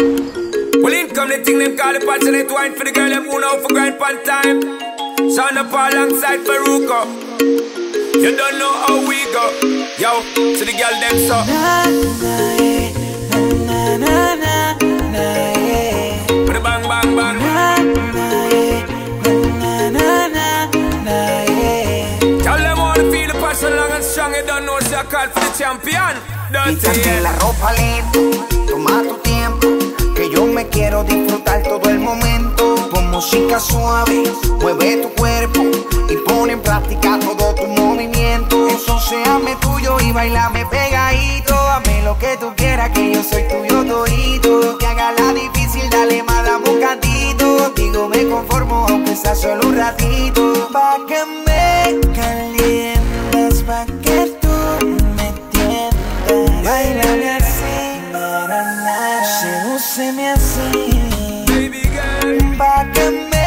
Well, in come the thing them call the passionate wine for the girl them who know for grind pan time. Sound up alongside Farruko. You don't know how we go. Yo, to the girl them so. Na, na, eh. na, na, na, yeah. Put the bang bang bang. Na, na, yeah. Na, na, na, na, yeah. Tell them all to feel the passion long and strong. You don't know it's a call for the champion. Don't Quítate la ropa lento, toma tu tiempo, yo me quiero disfrutar todo el momento. Con música suave, mueve tu cuerpo y pon en práctica todo tu movimiento. Entonces hazme tuyo y bailame pegadito. Hazme lo que tú quieras, que yo soy tuyo todito. Que haga la difícil, dale más, dame un. Digo, me conformo, aunque sea solo un ratito. Sedúceme así. Baby girl. Pa' que me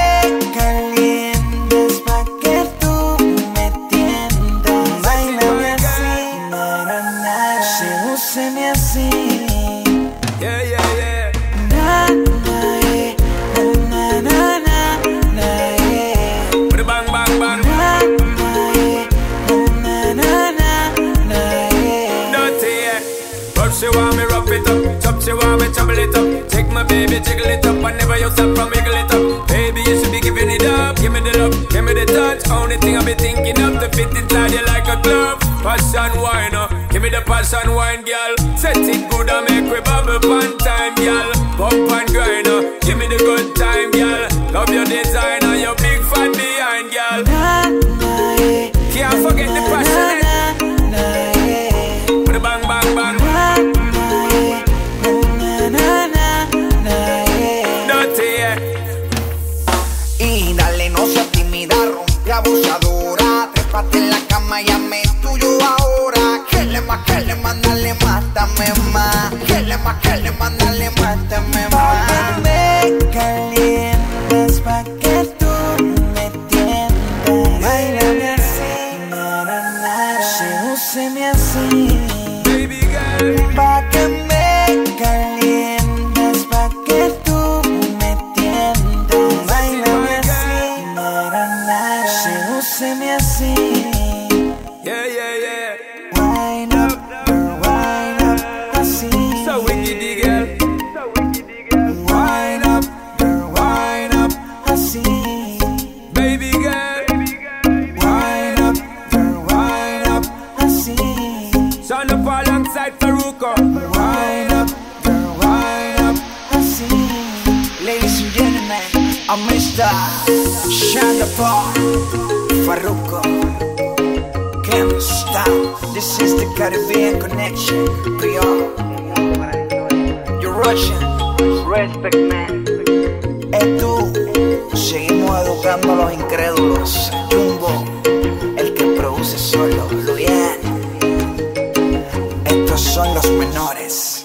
rough it up, chop she want me trouble it up. Take my baby, jiggle it up, and never you stop from wiggle it up. Baby, you should be giving it up. Give me the love, give me the touch. Only thing I be thinking of to fit inside you like a glove. Passion wine, uh. give me the passion wine, girl. Set it good and make we bubble pan time, girl. Pump and grind, uh. give me the good time, girl. Love your design abusadora. Trépate en la cama y hazme tuyo ahora. Que le más, que le más, dale, más. Que le más, que le más, dale, más. Que me calientes, pa' que tú me tiendas. Bailame así, na, na, na. Sedúceme así. Yeah, yeah, yeah. Wind up, girl, wind up, así. So wicked, girl. Wind up, girl, wind up, así. Baby girl. Wind up, girl, wind up, así. Sound up alongside Farruko. Wind up, girl, wind up, así. Ladies and gentlemen, I'm Mr. Sean da Paul Farruko. Can't stop. This is the Caribbean connection. Creole. You're Russian. Respect, man. Es tú. Seguimos educando a los incrédulos. Jumbo, el que produce solo. Luyan. Estos son los menores.